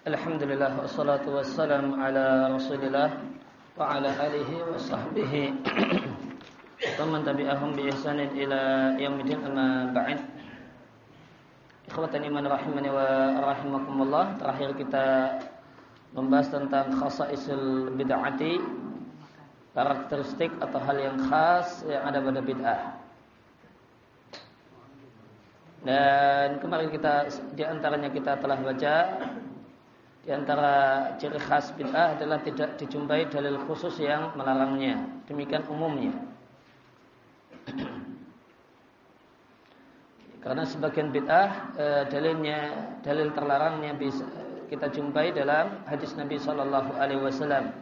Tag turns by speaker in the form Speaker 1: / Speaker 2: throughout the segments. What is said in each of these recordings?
Speaker 1: Alhamdulillah wassalatu wassalam ala Rasulillah wa ala alihi wa sahbihi wa man tabi'ahum bi ihsanin ila yaumil amma ba'd. Ikhwatan iman rahimani wa rahimakumullah. Terakhir kita membahas tentang khasaisul bid'ati, karakteristik atau hal yang khas yang ada pada bid'ah. Dan kemarin kita di antaranya kita telah baca di antara ciri khas bid'ah adalah tidak dijumpai dalil khusus yang melarangnya. Demikian umumnya. Karena sebagian bid'ah e, dalilnya dalil terlarangnya bisa kita jumpai dalam hadis Nabi Shallallahu Alaihi Wasallam.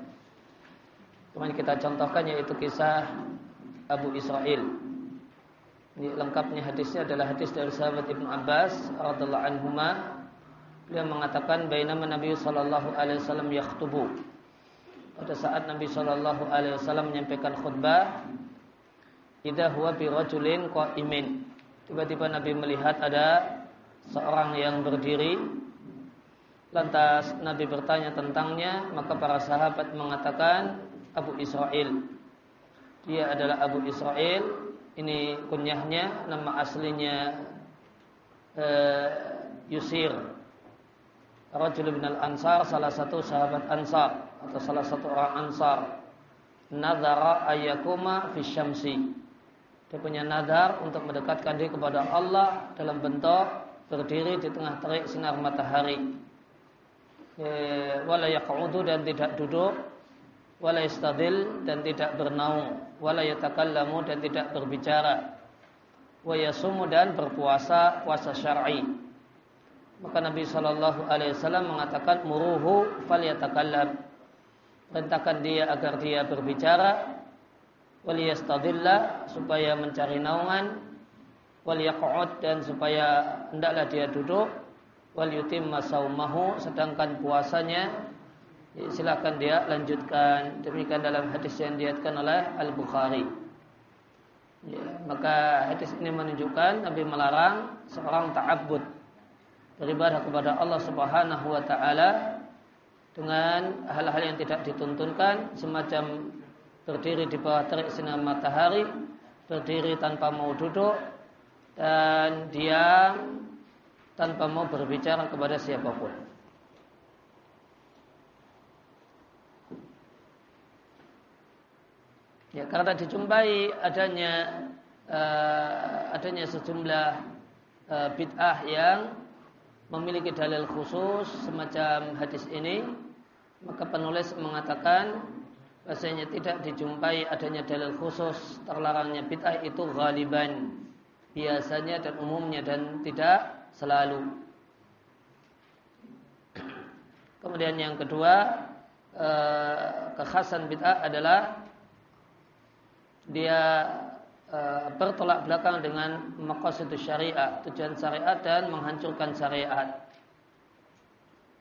Speaker 1: Kemarin kita contohkan yaitu kisah Abu Israel ini lengkapnya hadisnya adalah hadis dari sahabat Ibnu Abbas radhiallahu anhuma. Beliau mengatakan bainama Nabi sallallahu alaihi wasallam yakhtubu. Pada saat Nabi sallallahu alaihi wasallam menyampaikan khutbah, idza huwa bi rajulin qa'imin. Tiba-tiba Nabi melihat ada seorang yang berdiri. Lantas Nabi bertanya tentangnya, maka para sahabat mengatakan Abu Israel. Dia adalah Abu Israel ini kunyahnya nama aslinya uh, Yusir Rajul bin al-Ansar salah satu sahabat Ansar atau salah satu orang Ansar. Nadhara ayyakuma fi syamsi. Dia punya nadar untuk mendekatkan diri kepada Allah dalam bentuk berdiri di tengah terik sinar matahari. Wala yaqudu dan tidak duduk wala yastadil dan tidak bernaung wala yatakallamu dan tidak berbicara wa yasumu dan berpuasa puasa syar'i maka Nabi sallallahu alaihi wasallam mengatakan muruhu falyatakallam. Perintahkan dia agar dia berbicara. Wal yastadilla supaya mencari naungan. Wal yaq'ud dan supaya hendaklah dia duduk. Wal yutimma saumahu sedangkan puasanya. Silakan dia lanjutkan. Demikian dalam hadis yang diatkan oleh Al Bukhari. Ya, maka hadis ini menunjukkan Nabi melarang seorang ta'abbud beribadah kepada Allah Subhanahu wa taala dengan hal-hal yang tidak dituntunkan semacam berdiri di bawah terik sinar matahari, berdiri tanpa mau duduk dan diam tanpa mau berbicara kepada siapa pun. Ya, karena dijumpai adanya uh, adanya sejumlah uh, bid'ah yang memiliki dalil khusus semacam hadis ini, maka penulis mengatakan bahasanya tidak dijumpai adanya dalil khusus terlarangnya bid'ah itu ghaliban biasanya dan umumnya dan tidak selalu. Kemudian yang kedua, uh, kekhasan bid'ah adalah dia uh, bertolak belakang dengan maqasid syariat, tujuan syariat dan menghancurkan syariat.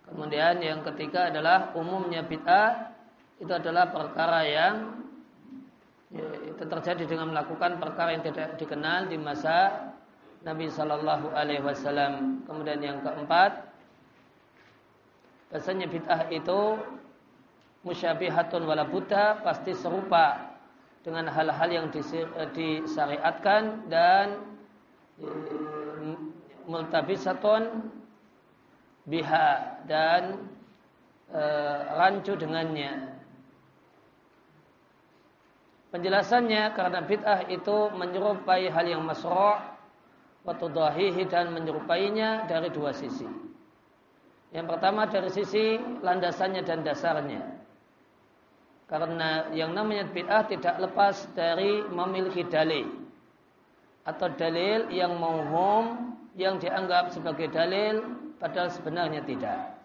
Speaker 1: Kemudian yang ketiga adalah umumnya bid'ah itu adalah perkara yang ya, itu terjadi dengan melakukan perkara yang tidak dikenal di masa Nabi Shallallahu Alaihi Wasallam. Kemudian yang keempat, bahasanya bid'ah itu musyabihatun wala buddha pasti serupa dengan hal-hal yang eh, disyariatkan dan eh, multabisatun biha dan e, rancu dengannya. Penjelasannya karena bid'ah itu menyerupai hal yang masro' wa dan menyerupainya dari dua sisi. Yang pertama dari sisi landasannya dan dasarnya. Karena yang namanya bid'ah tidak lepas dari memiliki dalil atau dalil yang mauhum yang dianggap sebagai dalil padahal sebenarnya tidak.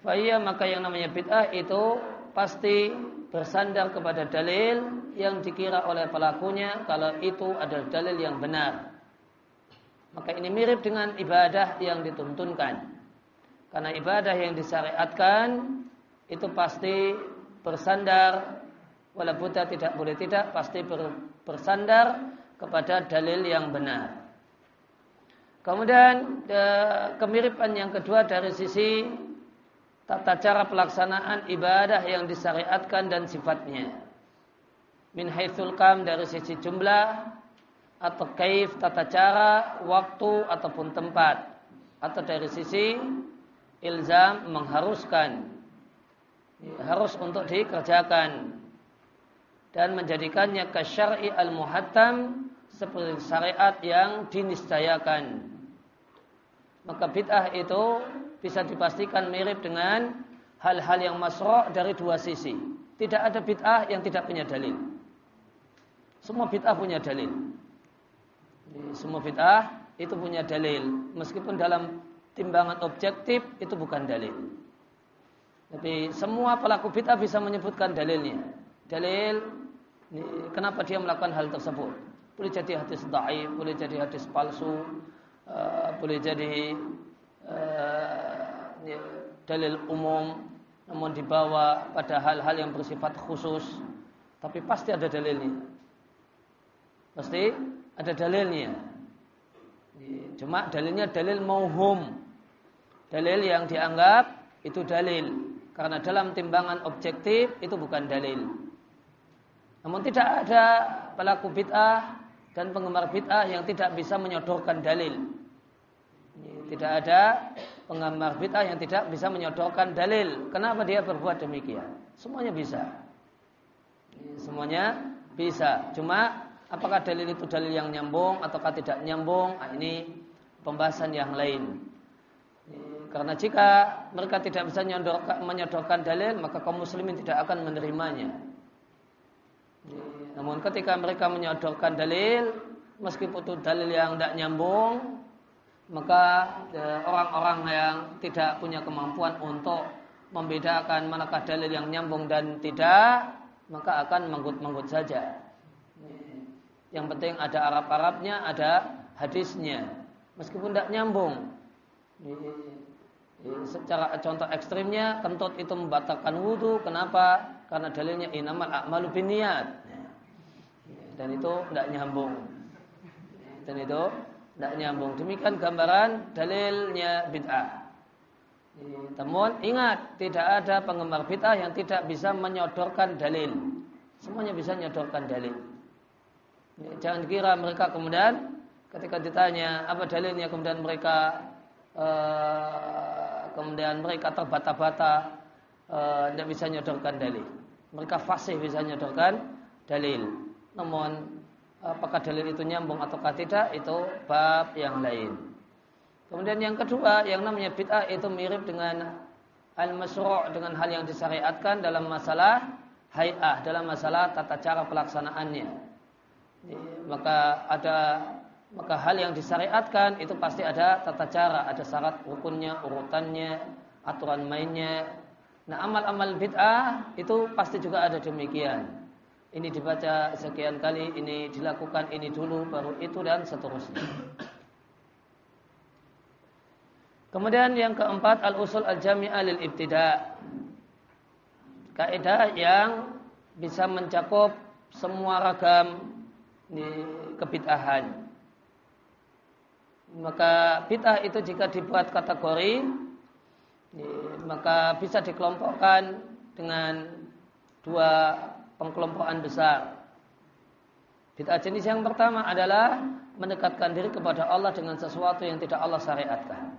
Speaker 1: Faya maka yang namanya bid'ah itu pasti bersandar kepada dalil yang dikira oleh pelakunya kalau itu adalah dalil yang benar. Maka ini mirip dengan ibadah yang dituntunkan. Karena ibadah yang disyariatkan itu pasti bersandar walaupun tidak boleh tidak pasti bersandar kepada dalil yang benar. Kemudian kemiripan yang kedua dari sisi tata cara pelaksanaan ibadah yang disyariatkan dan sifatnya. Min haitsul kam dari sisi jumlah atau kaif tata cara, waktu ataupun tempat atau dari sisi ilzam mengharuskan harus untuk dikerjakan dan menjadikannya ke syar'i al-muhattam seperti syariat yang diniscayakan. Maka bid'ah itu bisa dipastikan mirip dengan hal-hal yang masro' dari dua sisi. Tidak ada bid'ah yang tidak punya dalil. Semua bid'ah punya dalil. Semua bid'ah itu punya dalil. Meskipun dalam timbangan objektif itu bukan dalil. Tapi semua pelaku bid'ah bisa menyebutkan dalilnya. Dalil kenapa dia melakukan hal tersebut. Boleh jadi hadis da'i, boleh jadi hadis palsu, uh, boleh jadi uh, dalil umum, namun dibawa pada hal-hal yang bersifat khusus. Tapi pasti ada dalilnya. Pasti ada dalilnya. Cuma dalilnya dalil mauhum. Dalil yang dianggap itu dalil. Karena dalam timbangan objektif itu bukan dalil. Namun tidak ada pelaku bid'ah dan penggemar bid'ah yang tidak bisa menyodorkan dalil. Tidak ada penggemar bid'ah yang tidak bisa menyodorkan dalil. Kenapa dia berbuat demikian? Semuanya bisa. Semuanya bisa. Cuma apakah dalil itu dalil yang nyambung ataukah tidak nyambung? Nah, ini pembahasan yang lain. Karena jika mereka tidak bisa menyodorkan dalil, maka kaum muslimin tidak akan menerimanya. Namun ketika mereka menyodorkan dalil, meskipun itu dalil yang tidak nyambung, maka e, orang-orang yang tidak punya kemampuan untuk membedakan manakah dalil yang nyambung dan tidak, maka akan menggut-menggut saja. Yang penting ada Arab-Arabnya, ada hadisnya. Meskipun tidak nyambung. Secara contoh ekstrimnya, kentut itu membatalkan wudhu. Kenapa? Karena dalilnya inamal a'malu biniat. Dan itu tidak nyambung. Dan itu tidak nyambung. Demikian gambaran dalilnya bid'ah. Namun ingat, tidak ada penggemar bid'ah yang tidak bisa menyodorkan dalil. Semuanya bisa menyodorkan dalil. Jangan kira mereka kemudian ketika ditanya apa dalilnya kemudian mereka uh, kemudian mereka terbata-bata uh, tidak bisa nyodorkan dalil. Mereka fasih bisa nyodorkan dalil. Namun apakah dalil itu nyambung ataukah tidak itu bab yang lain. Kemudian yang kedua yang namanya bid'ah itu mirip dengan al-masru' dengan hal yang disyariatkan dalam masalah hay'ah, dalam masalah tata cara pelaksanaannya. Maka ada maka hal yang disyariatkan itu pasti ada tata cara, ada syarat rukunnya, urutannya, aturan mainnya. Nah, amal-amal bid'ah itu pasti juga ada demikian. Ini dibaca sekian kali, ini dilakukan ini dulu, baru itu dan seterusnya. Kemudian yang keempat al-usul al-jami'ah lil ibtida. Kaidah yang bisa mencakup semua ragam kebid'ahan maka bid'ah itu jika dibuat kategori maka bisa dikelompokkan dengan dua pengkelompokan besar. Bid'ah jenis yang pertama adalah mendekatkan diri kepada Allah dengan sesuatu yang tidak Allah syariatkan.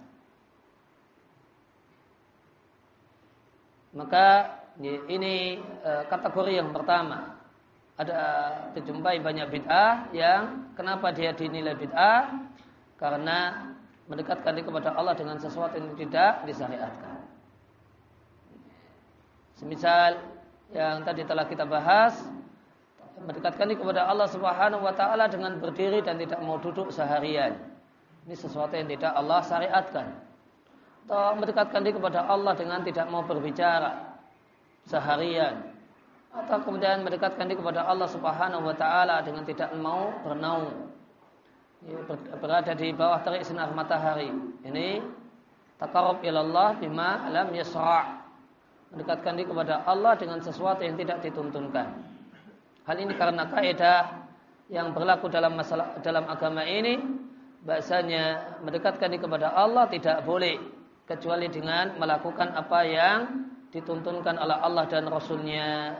Speaker 1: Maka ini e, kategori yang pertama. Ada dijumpai banyak bid'ah yang kenapa dia dinilai bid'ah? Karena mendekatkan diri kepada Allah dengan sesuatu yang tidak disyariatkan. Semisal yang tadi telah kita bahas, mendekatkan diri kepada Allah Subhanahu wa taala dengan berdiri dan tidak mau duduk seharian. Ini sesuatu yang tidak Allah syariatkan. Atau mendekatkan diri kepada Allah dengan tidak mau berbicara seharian. Atau kemudian mendekatkan diri kepada Allah Subhanahu wa taala dengan tidak mau bernaung berada di bawah terik sinar matahari. Ini takarub ilallah bima alam yasra' mendekatkan diri kepada Allah dengan sesuatu yang tidak dituntunkan. Hal ini karena kaidah yang berlaku dalam masalah dalam agama ini bahasanya mendekatkan diri kepada Allah tidak boleh kecuali dengan melakukan apa yang dituntunkan oleh Allah dan Rasulnya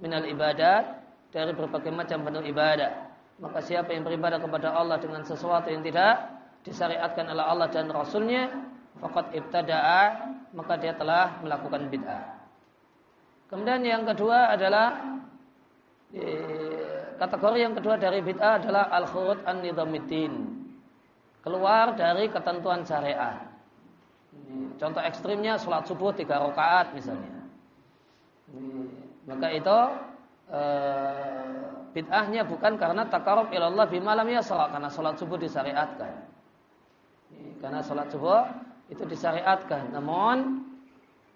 Speaker 1: minal ibadat dari berbagai macam bentuk ibadah. Maka siapa yang beribadah kepada Allah dengan sesuatu yang tidak disyariatkan oleh Allah dan Rasulnya, fakat ibtada'a, maka dia telah melakukan bid'ah. Kemudian yang kedua adalah eh, kategori yang kedua dari bid'ah adalah al-khurud an-nidhamiddin. Keluar dari ketentuan syariat. Contoh ekstrimnya sholat subuh tiga rakaat misalnya. Maka itu eh, bid'ahnya bukan karena takarub ilallah bimalam ya sholat karena sholat subuh disyariatkan. Karena sholat subuh itu disyariatkan. Namun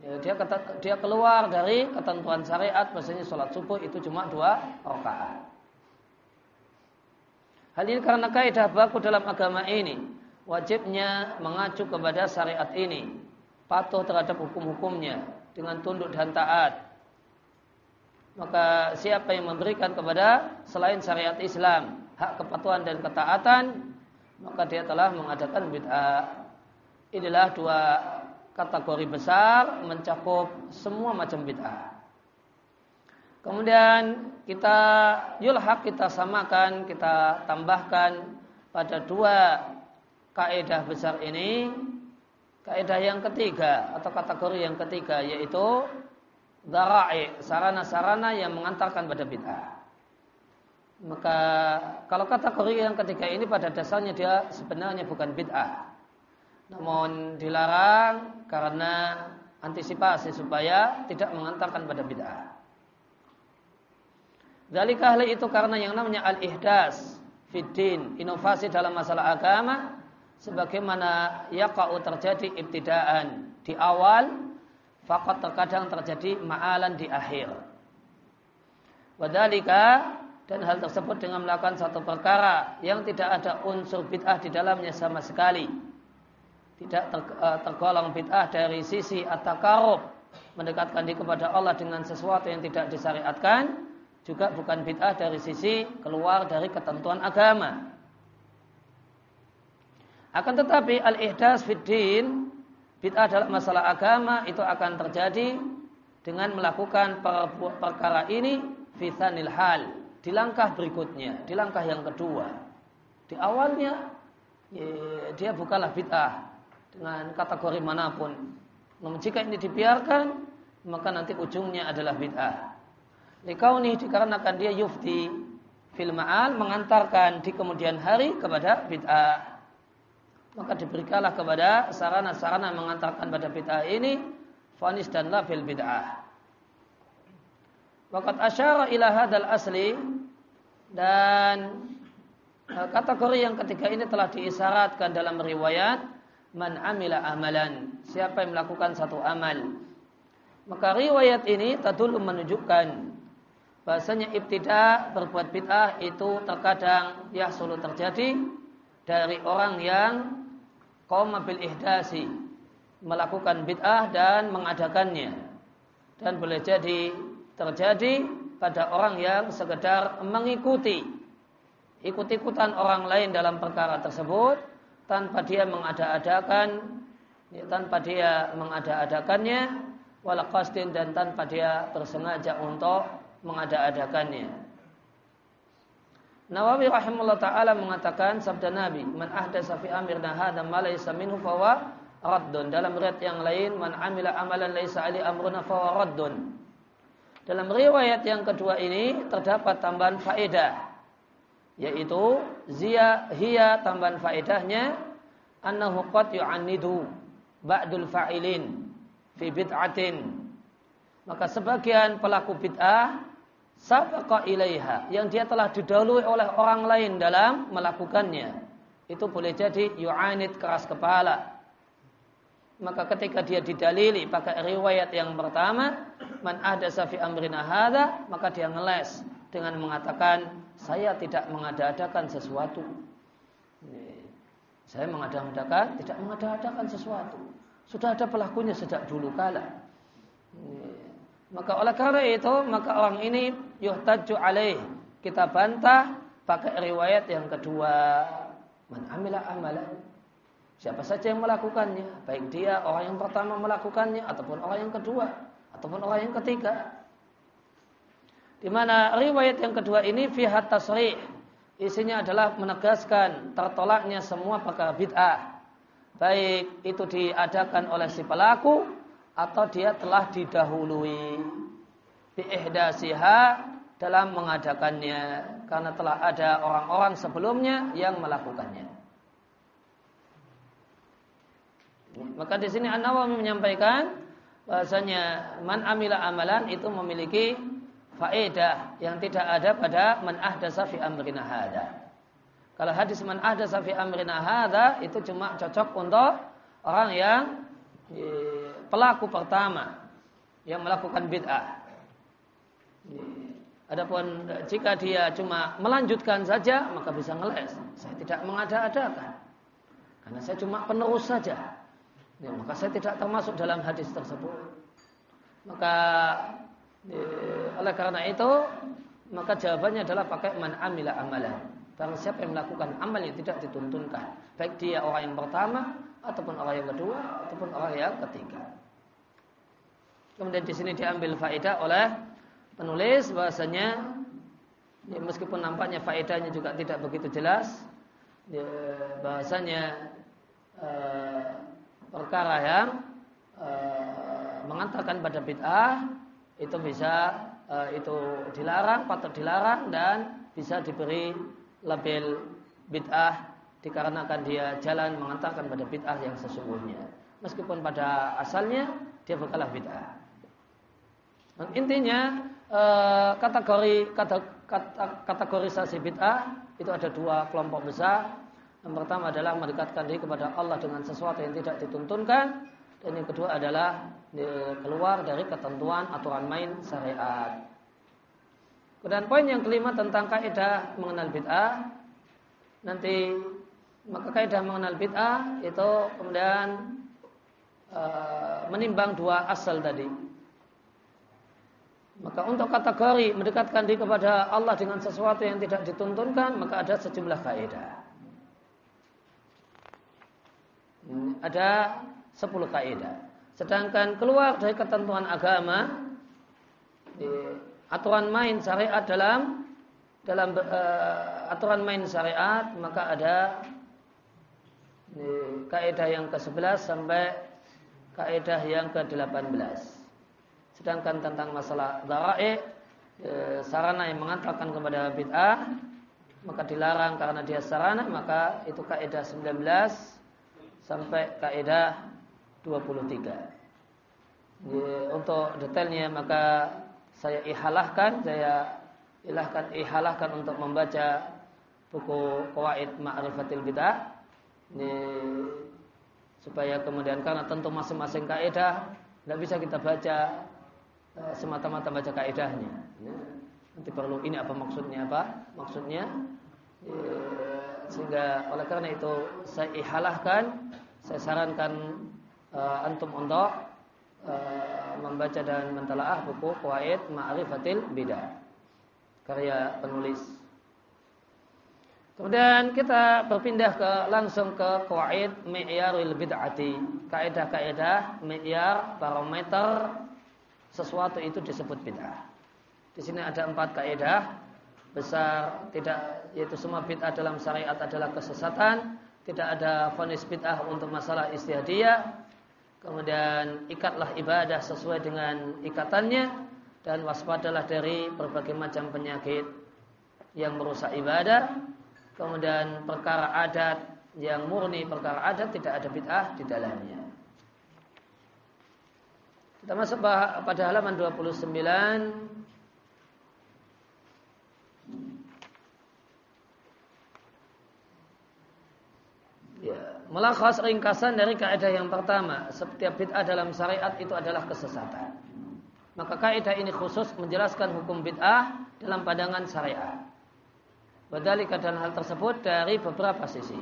Speaker 1: ya, dia kata, dia keluar dari ketentuan syariat bahasanya sholat subuh itu cuma dua rakaat. Hal ini karena kaidah baku dalam agama ini wajibnya mengacu kepada syariat ini, patuh terhadap hukum-hukumnya dengan tunduk dan taat maka siapa yang memberikan kepada selain syariat Islam hak kepatuhan dan ketaatan maka dia telah mengadakan bid'ah. Inilah dua kategori besar mencakup semua macam bid'ah. Kemudian kita yulhak kita samakan kita tambahkan pada dua kaidah besar ini. Kaidah yang ketiga atau kategori yang ketiga yaitu dara'i, sarana-sarana yang mengantarkan pada bid'ah. Maka kalau kategori yang ketiga ini pada dasarnya dia sebenarnya bukan bid'ah. Namun dilarang karena antisipasi supaya tidak mengantarkan pada bid'ah. Dari hal itu karena yang namanya al-ihdas fiddin, inovasi dalam masalah agama sebagaimana yaqa'u terjadi ibtidaan di awal Fakat terkadang terjadi ma'alan di akhir. Wadalika dan hal tersebut dengan melakukan satu perkara yang tidak ada unsur bid'ah di dalamnya sama sekali. Tidak eh, tergolong bid'ah dari sisi at-takarub mendekatkan diri kepada Allah dengan sesuatu yang tidak disyariatkan juga bukan bid'ah dari sisi keluar dari ketentuan agama. Akan tetapi al-ihdas fid din bid'ah dalam masalah agama itu akan terjadi dengan melakukan perkara ini fitanil hal di langkah berikutnya, di langkah yang kedua. Di awalnya ya, dia bukanlah bid'ah dengan kategori mana pun. Namun jika ini dibiarkan, maka nanti ujungnya adalah bid'ah. Likauni dikarenakan dia yufti fil ma'al mengantarkan di kemudian hari kepada bid'ah maka diberikanlah kepada sarana-sarana mengantarkan pada bid'ah ini fanis dan lafil bid'ah. Waqat asyara ila hadal asli dan e, kategori yang ketiga ini telah diisyaratkan dalam riwayat man amila amalan siapa yang melakukan satu amal maka riwayat ini tadul menunjukkan bahasanya ibtidah berbuat bid'ah itu terkadang yahsulu terjadi dari orang yang kaum bil ihdasi. Melakukan bid'ah dan mengadakannya. Dan boleh jadi terjadi pada orang yang sekedar mengikuti. Ikut-ikutan orang lain dalam perkara tersebut tanpa dia mengada-adakan ya, tanpa dia mengada-adakannya wala dan tanpa dia bersengaja untuk mengada-adakannya Nawawi rahimahullah taala mengatakan sabda Nabi, "Man ahdasa fi amirna hadza ma laysa minhu fawa raddun." Dalam riwayat yang lain, "Man amila amalan laysa ali amruna fawa raddun." Dalam riwayat yang kedua ini terdapat tambahan faedah yaitu zia hiya tambahan faedahnya annahu qad yu'annidu ba'dul fa'ilin fi bid'atin. Maka sebagian pelaku bid'ah sabaqa ilaiha. Yang dia telah didahului oleh orang lain dalam melakukannya. Itu boleh jadi yu'anid keras kepala. Maka ketika dia didalili pakai riwayat yang pertama man ada safi amrina hadha maka dia ngeles dengan mengatakan saya tidak mengada-adakan sesuatu. Saya mengada-adakan tidak mengada-adakan sesuatu. Sudah ada pelakunya sejak dulu kala. Maka oleh karena itu, maka orang ini yuhtaju alaih. Kita bantah pakai riwayat yang kedua. Man amila amalan. Siapa saja yang melakukannya, baik dia orang yang pertama melakukannya ataupun orang yang kedua ataupun orang yang ketiga. Di mana riwayat yang kedua ini fihat tasrih. Isinya adalah menegaskan tertolaknya semua perkara bid'ah. Baik itu diadakan oleh si pelaku atau dia telah didahului biihdasiha dalam mengadakannya karena telah ada orang-orang sebelumnya yang melakukannya. Maka di sini An-Nawawi menyampaikan bahasanya man amila amalan itu memiliki faedah yang tidak ada pada man ahdasa fi amrina hada. Kalau hadis man ahdasa fi amrina hada itu cuma cocok untuk orang yang e, pelaku pertama yang melakukan bid'ah. E, adapun jika dia cuma melanjutkan saja maka bisa ngeles. Saya tidak mengada-adakan. Karena saya cuma penerus saja. Ya, maka saya tidak termasuk dalam hadis tersebut. Maka oleh karena itu, maka jawabannya adalah pakai man amila amalan. Barang siapa yang melakukan amal yang tidak dituntunkan, baik dia orang yang pertama ataupun orang yang kedua ataupun orang yang ketiga. Kemudian di sini diambil faedah oleh penulis bahasanya ya meskipun nampaknya faedahnya juga tidak begitu jelas, ya, bahasanya eh, perkara yang eh, mengantarkan pada bid'ah itu bisa uh, itu dilarang, patut dilarang dan bisa diberi label bid'ah dikarenakan dia jalan mengantarkan pada bid'ah yang sesungguhnya. Meskipun pada asalnya dia bukanlah bid'ah. Intinya uh, kategori kata, kata, kategorisasi bid'ah itu ada dua kelompok besar. Yang pertama adalah mendekatkan diri kepada Allah dengan sesuatu yang tidak dituntunkan dan yang kedua adalah keluar dari ketentuan aturan main syariat. Kemudian poin yang kelima tentang kaidah mengenal bid'ah. Nanti maka kaidah mengenal bid'ah itu kemudian e, menimbang dua asal tadi. Maka untuk kategori mendekatkan diri kepada Allah dengan sesuatu yang tidak dituntunkan, maka ada sejumlah kaidah. Ada 10 kaidah. Sedangkan keluar dari ketentuan agama aturan main syariat dalam dalam uh, aturan main syariat maka ada kaidah yang ke-11 sampai kaidah yang ke-18. Sedangkan tentang masalah dhara'i e, sarana yang mengantarkan kepada bid'ah maka dilarang karena dia sarana maka itu kaidah 19 sampai kaidah 23. Ya, untuk detailnya maka saya ihalahkan, saya ilahkan ihalahkan untuk membaca buku Qawaid Ma'rifatil Bid'ah. Ini supaya kemudian karena tentu masing-masing kaidah tidak bisa kita baca semata-mata baca kaidahnya. Ya. Nanti perlu ini apa maksudnya apa? Maksudnya ya, sehingga oleh karena itu saya ihalahkan, saya sarankan uh, antum untuk uh, membaca dan mentalaah buku Qawaid Ma'rifatil Bidah karya penulis. Kemudian kita berpindah ke langsung ke Qawaid Mi'yaril Bid'ati, kaidah-kaidah mi'yar barometer sesuatu itu disebut bid'ah. Di sini ada empat kaidah besar tidak yaitu semua bid'ah dalam syariat adalah kesesatan, tidak ada fonis bid'ah untuk masalah istihadiyah, Kemudian ikatlah ibadah sesuai dengan ikatannya dan waspadalah dari berbagai macam penyakit yang merusak ibadah. Kemudian perkara adat yang murni perkara adat tidak ada bid'ah di dalamnya. Kita masuk pada halaman 29 Ya, melakhas ringkasan dari kaidah yang pertama, setiap bid'ah dalam syariat itu adalah kesesatan. Maka kaidah ini khusus menjelaskan hukum bid'ah dalam pandangan syariat. Badalika dan hal tersebut dari beberapa sisi.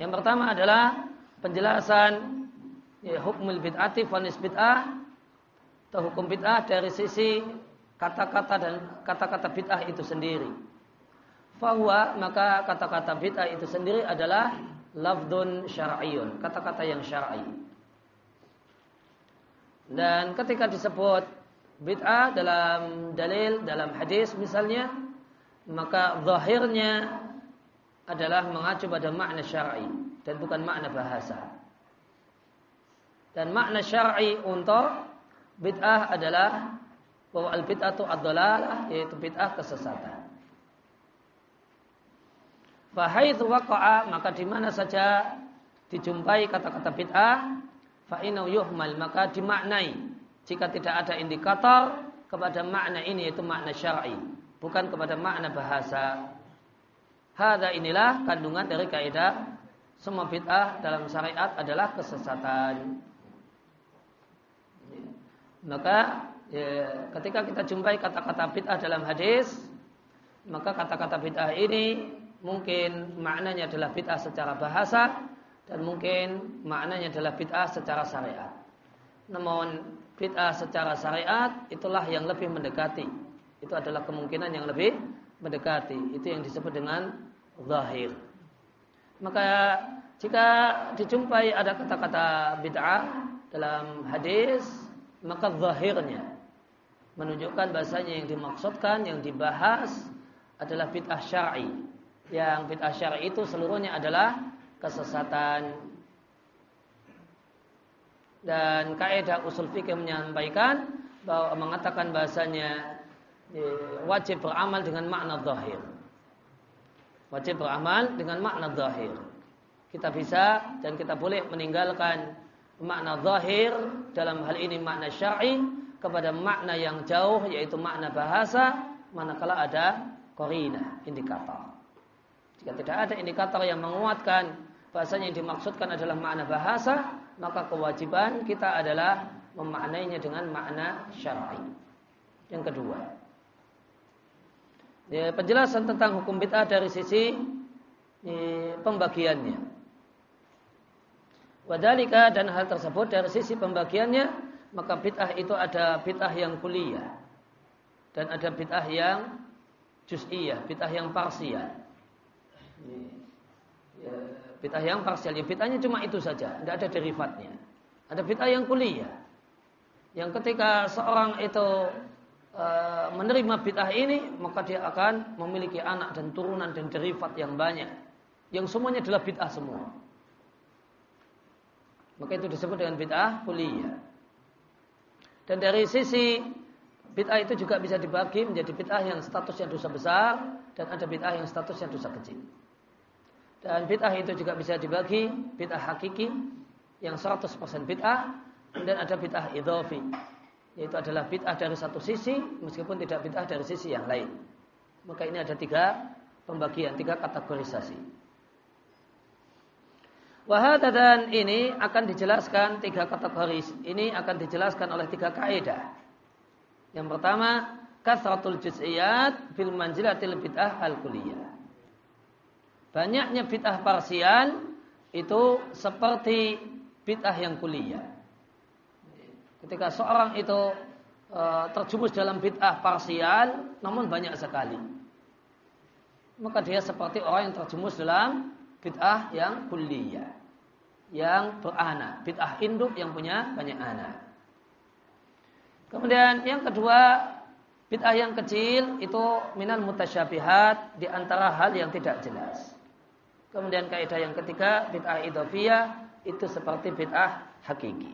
Speaker 1: Yang pertama adalah penjelasan ya, hukum bid'ati fonis bid'ah atau hukum bid'ah dari sisi kata-kata dan kata-kata bid'ah itu sendiri. fahuwa maka kata-kata bid'ah itu sendiri adalah lafdun syar'iyun, kata-kata yang syar'i. Dan ketika disebut bid'ah dalam dalil, dalam hadis misalnya, maka zahirnya adalah mengacu pada makna syar'i dan bukan makna bahasa. Dan makna syar'i untuk bid'ah adalah bahwa al-bid'atu ad-dalalah yaitu bid'ah kesesatan. Fahaitsu waqa'a maka di mana saja dijumpai kata-kata bid'ah fa yuhmal maka dimaknai jika tidak ada indikator kepada makna ini yaitu makna syar'i bukan kepada makna bahasa. Hada inilah kandungan dari kaidah semua bid'ah dalam syariat adalah kesesatan. Maka ya, ketika kita jumpai kata-kata bid'ah dalam hadis, maka kata-kata bid'ah ini mungkin maknanya adalah bid'ah secara bahasa dan mungkin maknanya adalah bid'ah secara syariat. Namun bid'ah secara syariat itulah yang lebih mendekati. Itu adalah kemungkinan yang lebih mendekati. Itu yang disebut dengan zahir. Maka jika dijumpai ada kata-kata bid'ah dalam hadis, maka zahirnya menunjukkan bahasanya yang dimaksudkan, yang dibahas adalah bid'ah syar'i yang bid'ah syar'i itu seluruhnya adalah kesesatan. Dan kaidah usul fikih menyampaikan bahwa mengatakan bahasanya e, wajib beramal dengan makna zahir. Wajib beramal dengan makna zahir. Kita bisa dan kita boleh meninggalkan makna zahir dalam hal ini makna syar'i kepada makna yang jauh yaitu makna bahasa manakala ada korina indikator. Jika tidak ada indikator yang menguatkan bahasanya yang dimaksudkan adalah makna bahasa, maka kewajiban kita adalah memaknainya dengan makna syar'i. Yang kedua, ya, penjelasan tentang hukum bid'ah dari sisi ya, pembagiannya. Wadalika dan hal tersebut dari sisi pembagiannya, maka bid'ah itu ada bid'ah yang kuliah dan ada bid'ah yang juz'iyah, bid'ah yang parsial. Ya, bid'ah yang parsial, ya bid'ahnya cuma itu saja, tidak ada derivatnya. Ada bid'ah yang kuliah. Yang ketika seorang itu e, menerima bid'ah ini, maka dia akan memiliki anak dan turunan dan derivat yang banyak. Yang semuanya adalah bid'ah semua. Maka itu disebut dengan bid'ah kuliah. Dan dari sisi bid'ah itu juga bisa dibagi menjadi bid'ah yang statusnya dosa besar dan ada bid'ah yang statusnya dosa kecil. Dan bid'ah itu juga bisa dibagi bid'ah hakiki yang 100% bid'ah dan ada bid'ah idhofi yaitu adalah bid'ah dari satu sisi meskipun tidak bid'ah dari sisi yang lain. Maka ini ada tiga pembagian, tiga kategorisasi. Wahada dan ini akan dijelaskan tiga kategori. Ini akan dijelaskan oleh tiga kaidah. Yang pertama, kasratul juz'iyat fil manzilatil bid'ah al-kuliyah. Banyaknya bid'ah parsial itu seperti bid'ah yang kuliah. Ketika seorang itu e, terjumus dalam bid'ah parsial, namun banyak sekali. Maka dia seperti orang yang terjumus dalam bid'ah yang kuliah. Yang beranak. Bid'ah induk yang punya banyak anak. Kemudian yang kedua, bid'ah yang kecil itu minal mutasyabihat di antara hal yang tidak jelas. Kemudian kaidah yang ketiga, bid'ah idhofiyah itu seperti bid'ah hakiki.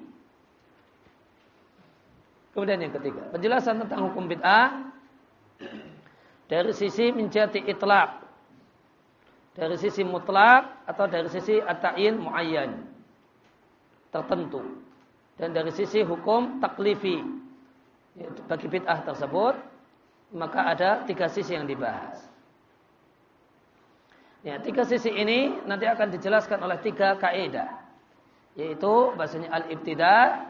Speaker 1: Kemudian yang ketiga, penjelasan tentang hukum bid'ah dari sisi menjadi itlak. Dari sisi mutlak atau dari sisi at-ta'yin muayyan. Tertentu. Dan dari sisi hukum taklifi. Bagi bid'ah tersebut, maka ada tiga sisi yang dibahas. Ya, tiga sisi ini nanti akan dijelaskan oleh tiga kaidah. Yaitu bahasanya al-ibtida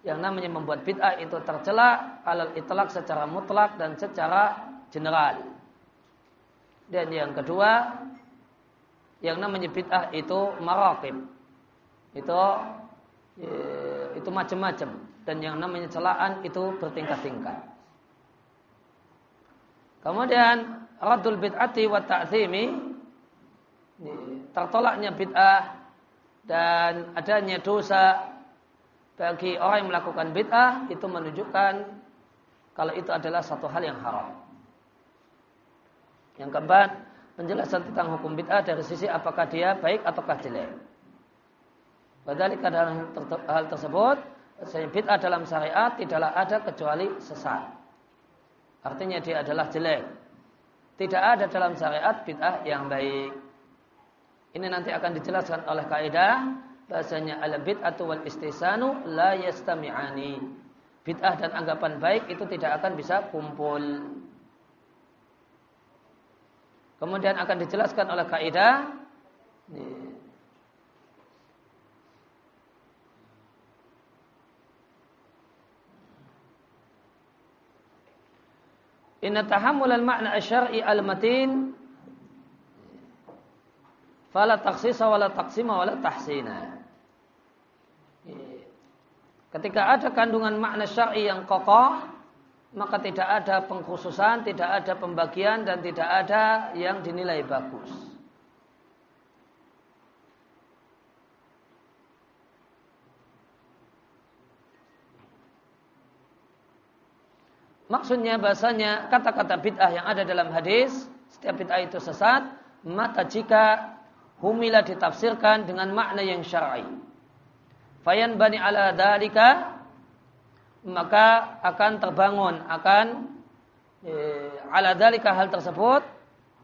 Speaker 1: yang namanya membuat bid'ah itu tercela alal itlak secara mutlak dan secara general. Dan yang kedua yang namanya bid'ah itu marakib. Itu ya, itu macam-macam dan yang namanya celaan itu bertingkat-tingkat. Kemudian radul bid'ati wa ta'zimi tertolaknya bid'ah dan adanya dosa bagi orang yang melakukan bid'ah itu menunjukkan kalau itu adalah satu hal yang haram. Yang keempat, penjelasan tentang hukum bid'ah dari sisi apakah dia baik ataukah jelek. Padahal dalam hal tersebut, bid'ah dalam syariat tidaklah ada kecuali sesat. Artinya dia adalah jelek. Tidak ada dalam syariat bid'ah yang baik. Ini nanti akan dijelaskan oleh kaidah bahasanya al bid'atu wal istisanu la yastami'ani. Bid'ah dan anggapan baik itu tidak akan bisa kumpul. Kemudian akan dijelaskan oleh kaidah. Inna tahammul al-ma'na asy-syar'i al-matin. Fala taksisa wala taksima wala tahsina. Ketika ada kandungan makna syar'i yang kokoh, maka tidak ada pengkhususan, tidak ada pembagian dan tidak ada yang dinilai bagus. Maksudnya bahasanya kata-kata bid'ah yang ada dalam hadis, setiap bid'ah itu sesat, maka jika humila ditafsirkan dengan makna yang syar'i fayan bani ala dalika maka akan terbangun akan e, ala dalika hal tersebut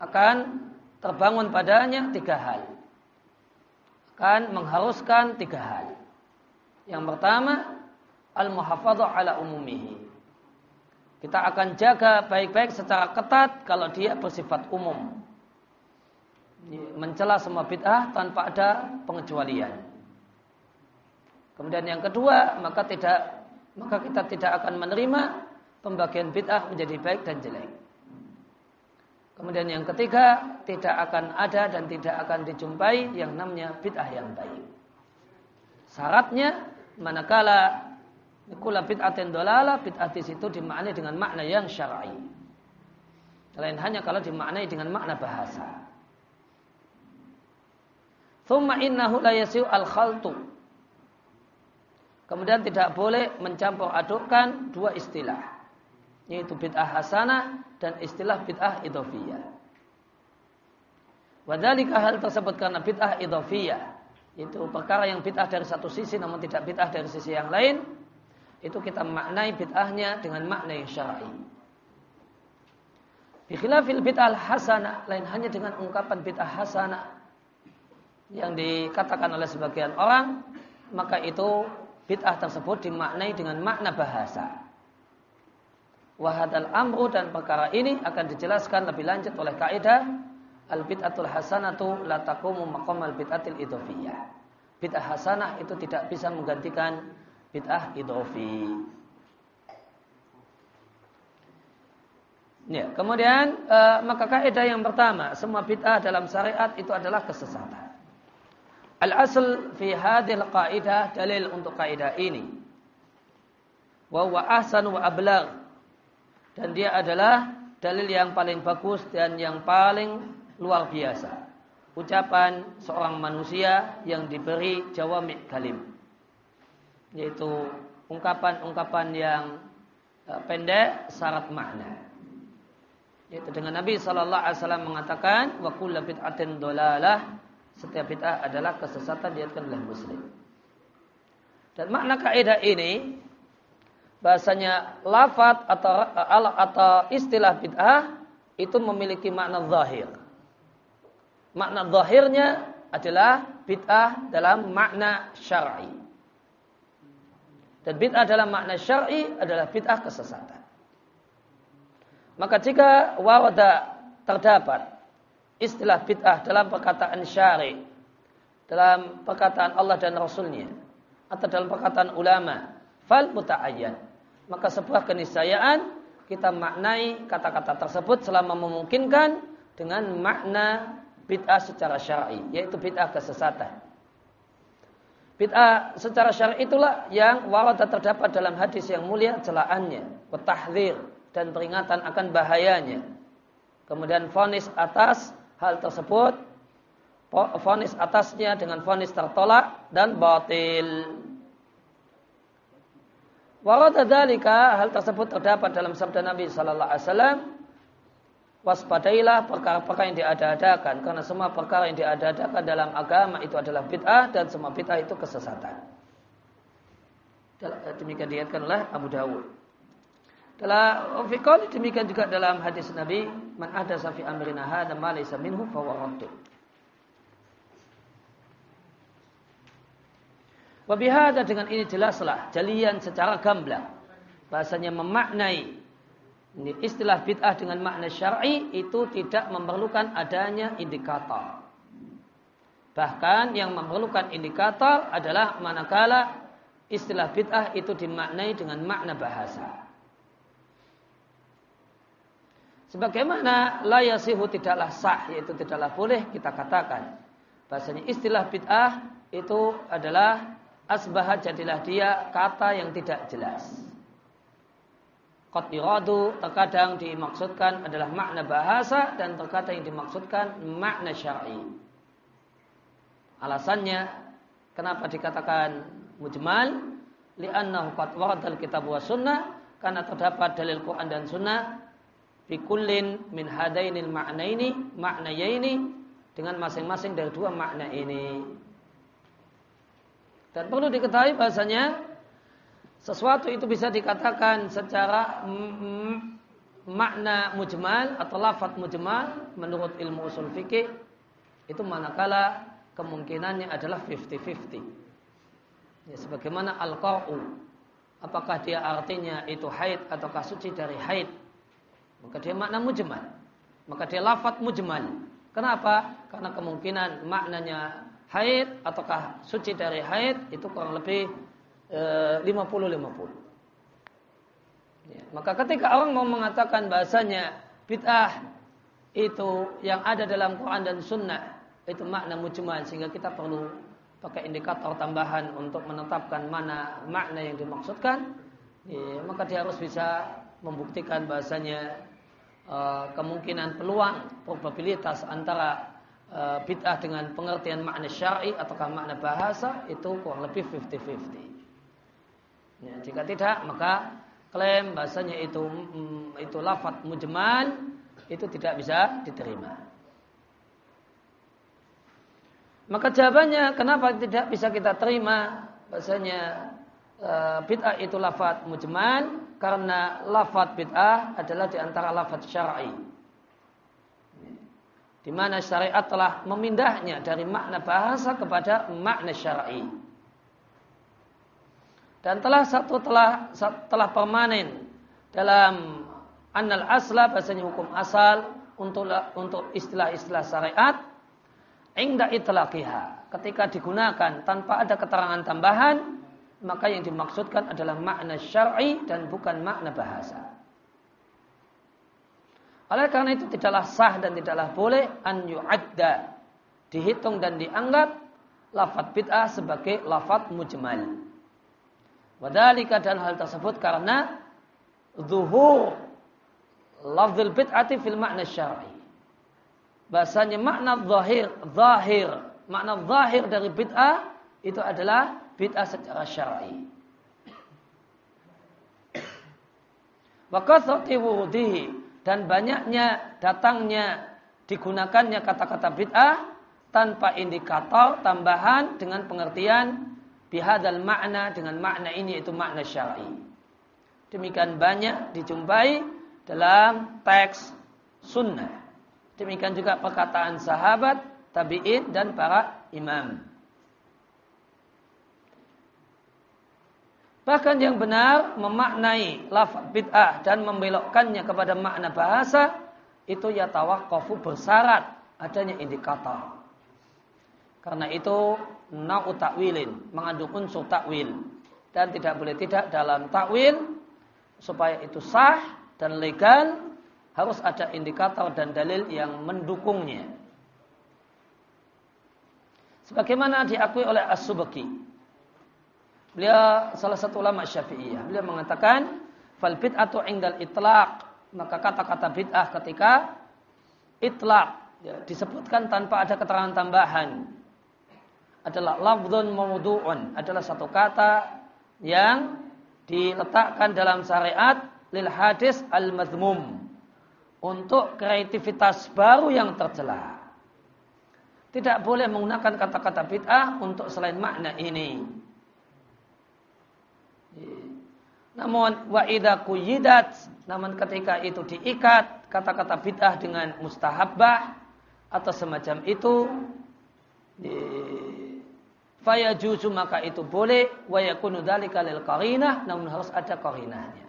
Speaker 1: akan terbangun padanya tiga hal. Akan mengharuskan tiga hal. Yang pertama al muhafadzah ala umumihi. Kita akan jaga baik-baik secara ketat kalau dia bersifat umum. Mencela semua bid'ah tanpa ada pengecualian. Kemudian yang kedua, maka tidak maka kita tidak akan menerima pembagian bid'ah menjadi baik dan jelek. Kemudian yang ketiga, tidak akan ada dan tidak akan dijumpai yang namanya bid'ah yang baik. Syaratnya manakala kula bid'atin dolala, bid'ah di situ dimaknai dengan makna yang syar'i. Lain hanya kalau dimaknai dengan makna bahasa. Thumma innahu la al-khaltu Kemudian tidak boleh mencampur adukkan dua istilah. Yaitu bid'ah hasanah dan istilah bid'ah idofiyah. Wadhalika hal tersebut karena bid'ah idofiyah. Itu perkara yang bid'ah dari satu sisi namun tidak bid'ah dari sisi yang lain. Itu kita maknai bid'ahnya dengan makna yang syar'i. Bikhilafil bid'ah hasanah. Lain hanya dengan ungkapan bid'ah hasanah. Yang dikatakan oleh sebagian orang. Maka itu bid'ah tersebut dimaknai dengan makna bahasa. Wahadal amru dan perkara ini akan dijelaskan lebih lanjut oleh kaidah al bid'atul hasanatu la taqumu maqam al bid'atil idhofiyah. Bid'ah hasanah itu tidak bisa menggantikan bid'ah idhofi. Ya, kemudian e, maka kaidah yang pertama, semua bid'ah dalam syariat itu adalah kesesatan. Al-asl fi hadhil qaidah dalil untuk kaidah ini. Wa huwa ahsan wa ablagh. Dan dia adalah dalil yang paling bagus dan yang paling luar biasa. Ucapan seorang manusia yang diberi jawami kalim. Yaitu ungkapan-ungkapan yang e, pendek syarat makna. Yaitu dengan Nabi sallallahu alaihi wasallam mengatakan wa kullu bid'atin dolalah setiap bid'ah adalah kesesatan diatkan oleh muslim. Dan makna kaidah ini bahasanya lafat atau atau istilah bid'ah itu memiliki makna zahir. Makna zahirnya adalah bid'ah dalam makna syar'i. Dan bid'ah dalam makna syar'i adalah bid'ah kesesatan. Maka jika warada terdapat istilah bid'ah dalam perkataan syari, dalam perkataan Allah dan Rasulnya, atau dalam perkataan ulama, fal muta'ayyan. Maka sebuah keniscayaan kita maknai kata-kata tersebut selama memungkinkan dengan makna bid'ah secara syar'i, yaitu bid'ah kesesatan. Bid'ah secara syar'i itulah yang warada terdapat dalam hadis yang mulia celaannya, petahdir dan peringatan akan bahayanya. kemudian fonis atas hal tersebut fonis atasnya dengan fonis tertolak dan batil. Warada dalika hal tersebut terdapat dalam sabda Nabi sallallahu alaihi wasallam waspadailah perkara-perkara yang diada-adakan karena semua perkara yang diada-adakan dalam agama itu adalah bid'ah dan semua bid'ah itu kesesatan. Demikian diatkan oleh Abu Dawud. Dalam fikih demikian juga dalam hadis Nabi man ada safi amrina hadza ma laysa minhu fa Wabihada dengan ini jelaslah jalian secara gamblang bahasanya memaknai ini istilah bid'ah dengan makna syar'i itu tidak memerlukan adanya indikator. Bahkan yang memerlukan indikator adalah manakala istilah bid'ah itu dimaknai dengan makna bahasa. Sebagaimana layasihu tidaklah sah yaitu tidaklah boleh kita katakan bahasanya istilah bid'ah itu adalah asbahat jadilah dia kata yang tidak jelas. Qad terkadang dimaksudkan adalah makna bahasa dan terkadang yang dimaksudkan makna syar'i. Alasannya kenapa dikatakan mujmal? Li'annahu qad waradal kitab wa sunnah karena terdapat dalil Quran dan sunnah fi kullin min hadainil ma'naini ma'nayaini dengan masing-masing dari dua makna ini. Dan perlu diketahui bahasanya sesuatu itu bisa dikatakan secara makna mujmal atau lafat mujmal menurut ilmu usul fikih itu manakala kemungkinannya adalah 50-50. Ya, sebagaimana al-qa'u apakah dia artinya itu haid ataukah suci dari haid maka dia makna mujmal. Maka dia lafat mujmal. Kenapa? Karena kemungkinan maknanya haid ataukah suci dari haid itu kurang lebih e, 50-50. Ya, maka ketika orang mau mengatakan bahasanya bid'ah itu yang ada dalam Quran dan Sunnah itu makna mujmal sehingga kita perlu pakai indikator tambahan untuk menetapkan mana makna yang dimaksudkan. Ya, maka dia harus bisa membuktikan bahasanya uh, kemungkinan peluang probabilitas antara Eh, bid'ah dengan pengertian makna syar'i ataukah makna bahasa itu kurang lebih 50-50. Ya, jika tidak maka klaim bahasanya itu mm, itu lafat mujmal itu tidak bisa diterima. Maka jawabannya kenapa tidak bisa kita terima bahasanya e, bid'ah itu lafat mujmal karena lafat bid'ah adalah di antara lafat syar'i di mana syariat telah memindahnya dari makna bahasa kepada makna syar'i. Dan telah satu telah telah permanen dalam annal asla bahasanya hukum asal untuk untuk istilah-istilah syariat ingda itlaqiha ketika digunakan tanpa ada keterangan tambahan maka yang dimaksudkan adalah makna syar'i dan bukan makna bahasa. Oleh karena itu tidaklah sah dan tidaklah boleh an yu'adda dihitung dan dianggap lafat bid'ah sebagai lafat mujmal. Wadalika dan hal tersebut karena zuhur lafzul bid'ati fil makna syar'i. Bahasanya makna zahir, zahir, makna zahir dari bid'ah itu adalah bid'ah secara syar'i. Wa wudihi dan banyaknya datangnya digunakannya kata-kata bid'ah tanpa indikator tambahan dengan pengertian bihadal makna dengan makna ini yaitu makna syar'i. Demikian banyak dijumpai dalam teks sunnah. Demikian juga perkataan sahabat, tabi'in dan para imam. Bahkan yang benar memaknai lafaz bid'ah dan membelokkannya kepada makna bahasa itu ya tawaqqafu bersyarat adanya indikator. Karena itu na'u takwilin mengandung unsur takwil dan tidak boleh tidak dalam takwil supaya itu sah dan legal harus ada indikator dan dalil yang mendukungnya. Sebagaimana diakui oleh As-Subaki Beliau salah satu ulama Syafi'iyah. Beliau mengatakan fal bid'atu indal itlaq, maka kata-kata bid'ah ketika itlaq ya, disebutkan tanpa ada keterangan tambahan adalah lafdzun mawdu'un adalah satu kata yang diletakkan dalam syariat lil hadis al madmum untuk kreativitas baru yang tercela. Tidak boleh menggunakan kata-kata bid'ah untuk selain makna ini. Namun wa idza kuyidat, namun ketika itu diikat kata-kata bid'ah dengan mustahabbah atau semacam itu, faya juzu maka itu boleh wa yakunu dzalika lil qarinah namun harus ada qarinahnya.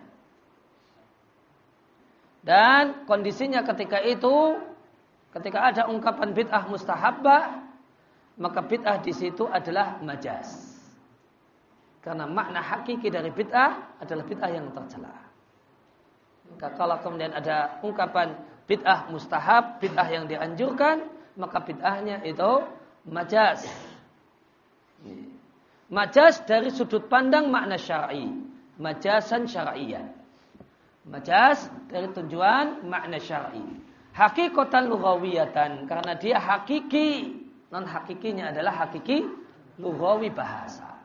Speaker 1: Dan kondisinya ketika itu ketika ada ungkapan bid'ah mustahabbah maka bid'ah di situ adalah majas. Karena makna hakiki dari bid'ah adalah bid'ah yang tercela. Maka kalau kemudian ada ungkapan bid'ah mustahab, bid'ah yang dianjurkan, maka bid'ahnya itu majas. Majas dari sudut pandang makna syar'i. Majasan syar'iyan. Majas dari tujuan makna syar'i. Hakikatan lughawiyatan karena dia hakiki. Non hakikinya adalah hakiki lughawi bahasa.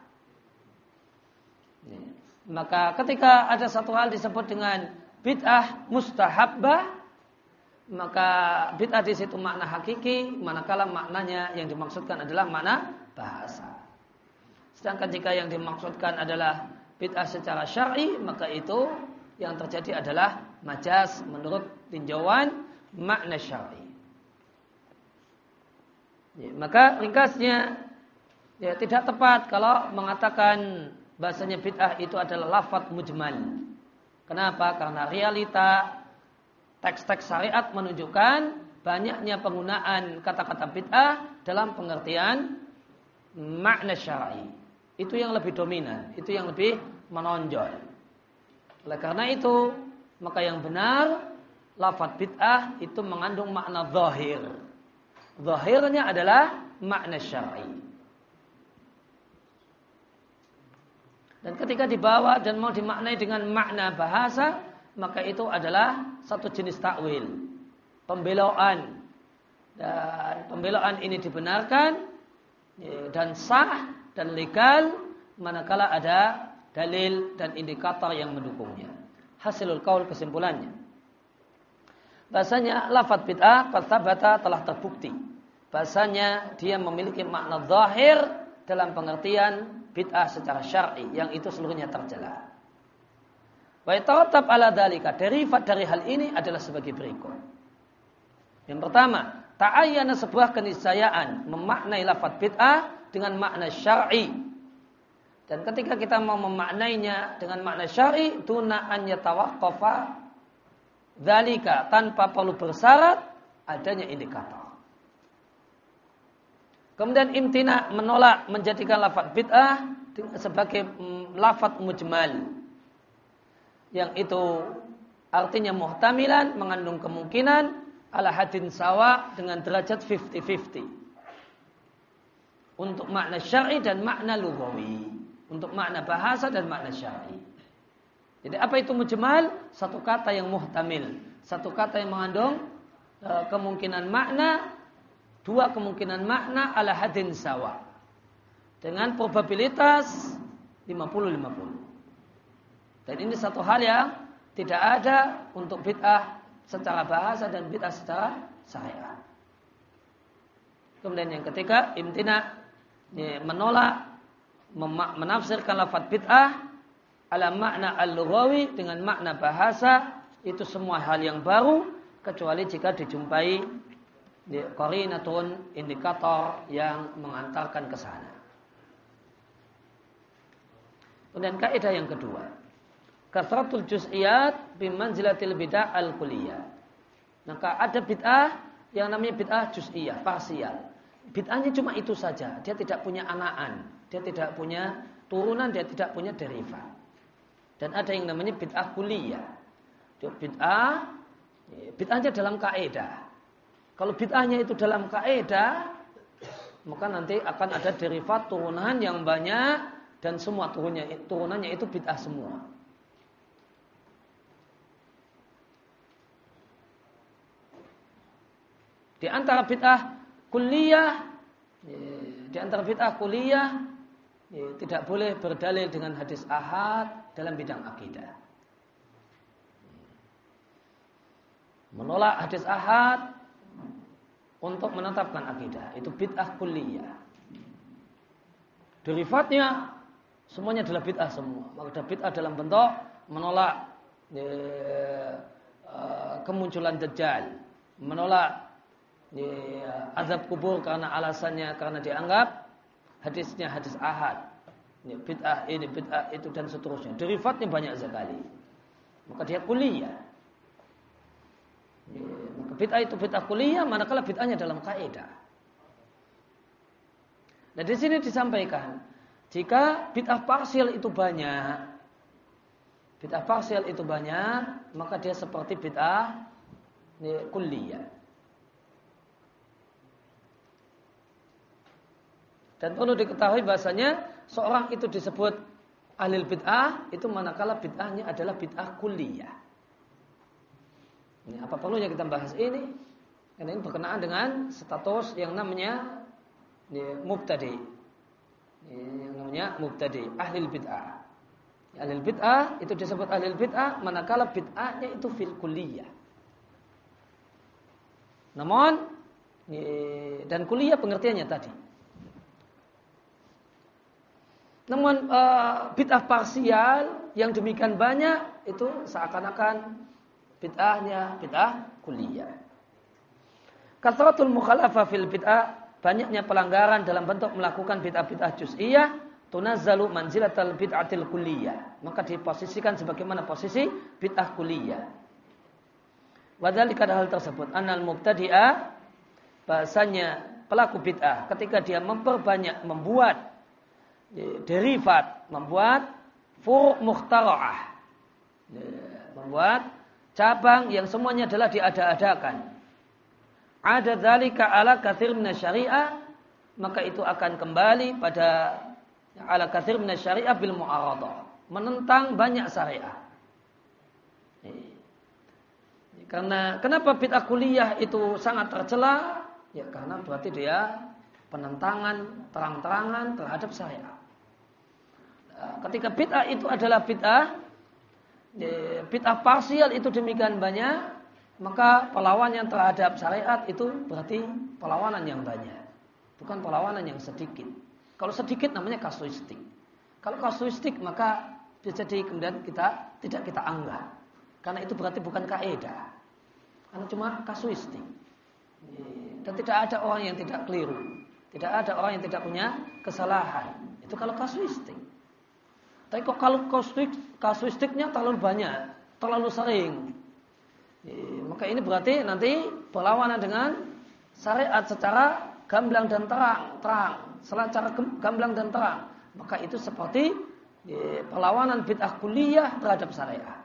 Speaker 1: Maka ketika ada satu hal disebut dengan bid'ah mustahabbah, maka bid'ah di situ makna hakiki, manakala maknanya yang dimaksudkan adalah makna bahasa. Sedangkan jika yang dimaksudkan adalah bid'ah secara syar'i, maka itu yang terjadi adalah majas menurut tinjauan makna syar'i. Ya, maka ringkasnya ya tidak tepat kalau mengatakan bahasanya bid'ah itu adalah lafaz mujmal. Kenapa? Karena realita teks-teks syariat menunjukkan banyaknya penggunaan kata-kata bid'ah dalam pengertian makna syar'i. Itu yang lebih dominan, itu yang lebih menonjol. Oleh karena itu, maka yang benar lafaz bid'ah itu mengandung makna zahir. Zahirnya adalah makna syar'i. Dan ketika dibawa dan mau dimaknai dengan makna bahasa, maka itu adalah satu jenis takwil, pembeloan. Dan pembeloan ini dibenarkan ya, dan sah dan legal manakala ada dalil dan indikator yang mendukungnya. Hasilul kaul kesimpulannya. Bahasanya lafad bid'ah pertabata telah terbukti. Bahasanya dia memiliki makna zahir dalam pengertian bid'ah secara syar'i yang itu seluruhnya tercela. Wa yatarattab ala dalika derivat dari hal ini adalah sebagai berikut. Yang pertama, ta'ayyana sebuah keniscayaan memaknai lafaz bid'ah dengan makna syar'i. Dan ketika kita mau memaknainya dengan makna syar'i, tuna an yatawaqqafa dzalika tanpa perlu bersyarat adanya indikator. Kemudian imtina menolak menjadikan lafaz bid'ah sebagai lafaz mujmal. Yang itu artinya muhtamilan mengandung kemungkinan ala hadin sawa dengan derajat 50-50. Untuk makna syar'i dan makna lughawi. Untuk makna bahasa dan makna syar'i. Jadi apa itu mujmal? Satu kata yang muhtamil. Satu kata yang mengandung uh, kemungkinan makna dua kemungkinan makna ala hadin sawa. Dengan probabilitas 50-50. Dan ini satu hal yang tidak ada untuk bid'ah secara bahasa dan bid'ah secara syariat. Kemudian yang ketiga, imtina menolak menafsirkan lafaz bid'ah ala makna al-lughawi dengan makna bahasa itu semua hal yang baru kecuali jika dijumpai qarinatun indikator yang mengantarkan ke sana. Kemudian kaidah yang kedua, kasratul juz'iyat bimanzilatil bid'ah al kuliyah. Maka ada bid'ah yang namanya bid'ah juz'iyah, parsial. Bid'ahnya cuma itu saja, dia tidak punya anaan, dia tidak punya turunan, dia tidak punya derivat. Dan ada yang namanya bid'ah kuliyah. Bid'ah bid'ahnya dalam kaidah. Kalau bid'ahnya itu dalam kaidah, maka nanti akan ada derivat turunan yang banyak dan semua turunnya turunannya itu bid'ah semua. Di antara bid'ah kuliah, di antara bid'ah kuliah tidak boleh berdalil dengan hadis ahad dalam bidang akidah. Menolak hadis ahad untuk menetapkan akidah itu bid'ah kuliah. Derivatnya semuanya adalah bid'ah semua. Maka bid'ah dalam bentuk menolak kemunculan dajjal, menolak ya, azab kubur karena alasannya karena dianggap hadisnya hadis ahad. Ini bid'ah ini bid'ah itu dan seterusnya. Derivatnya banyak sekali. Maka dia kuliah. Bid'ah itu bid'ah kuliah manakala bid'ahnya dalam kaidah. Nah di sini disampaikan jika bid'ah parsial itu banyak, bid'ah parsial itu banyak, maka dia seperti bid'ah kuliah. Dan perlu diketahui bahasanya seorang itu disebut ahli bid'ah itu manakala bid'ahnya adalah bid'ah kuliah. Ini apa perlunya kita bahas ini? Karena ini berkenaan dengan status yang namanya ini, mubtadi. Ini yang namanya mubtadi, ahli bid'ah. Ahli bid'ah itu disebut ahli bid'ah manakala bid'ahnya itu fil kuliah. Namun dan kuliah pengertiannya tadi Namun uh, bid'ah parsial yang demikian banyak itu seakan-akan bid'ahnya bid'ah kuliah. Kasratul mukhalafah fil bid'ah banyaknya pelanggaran dalam bentuk melakukan bid'ah-bid'ah juz'iyah tunazzalu manzilatal bid'atil kulliyah. Maka diposisikan sebagaimana posisi bid'ah kuliah. Wadhalika hal tersebut anal mubtadi'ah bahasanya pelaku bid'ah ketika dia memperbanyak membuat derivat, membuat fur muhtara'ah. Membuat cabang yang semuanya adalah diada-adakan. Ada dzalika ala kathir syariah maka itu akan kembali pada ala kathir syariah bil mu'aradah. Menentang banyak syariah. Karena kenapa bid'ah kuliah itu sangat tercela? Ya karena berarti dia penentangan terang-terangan terhadap syariah ketika bid'ah itu adalah bid'ah, bid'ah parsial itu demikian banyak, maka perlawanan yang terhadap syariat itu berarti perlawanan yang banyak. Bukan perlawanan yang sedikit. Kalau sedikit namanya kasuistik. Kalau kasuistik maka jadi kemudian kita tidak kita anggap. Karena itu berarti bukan kaidah. Karena cuma kasuistik. Dan tidak ada orang yang tidak keliru. Tidak ada orang yang tidak punya kesalahan. Itu kalau kasuistik. Tapi kalau kasuistiknya terlalu banyak, terlalu sering. maka ini berarti nanti perlawanan dengan syariat secara gamblang dan terang, terang, secara gamblang dan terang. Maka itu seperti perlawanan bid'ah kuliah terhadap syariat.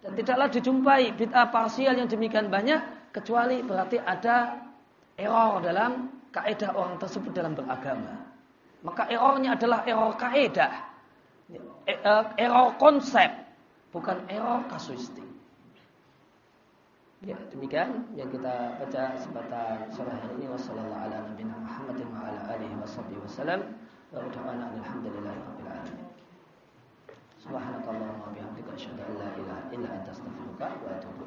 Speaker 1: Dan tidaklah dijumpai bid'ah parsial yang demikian banyak kecuali berarti ada error dalam kaidah orang tersebut dalam beragama. Maka errornya adalah error kaidah error konsep, bukan error kasuistik. Ya, demikian yang kita baca sebatas sore hari ini wasallallahu ala nabiyina Muhammadin wa wa bihamdika asyhadu an la ilaha illa anta astaghfiruka wa atubu.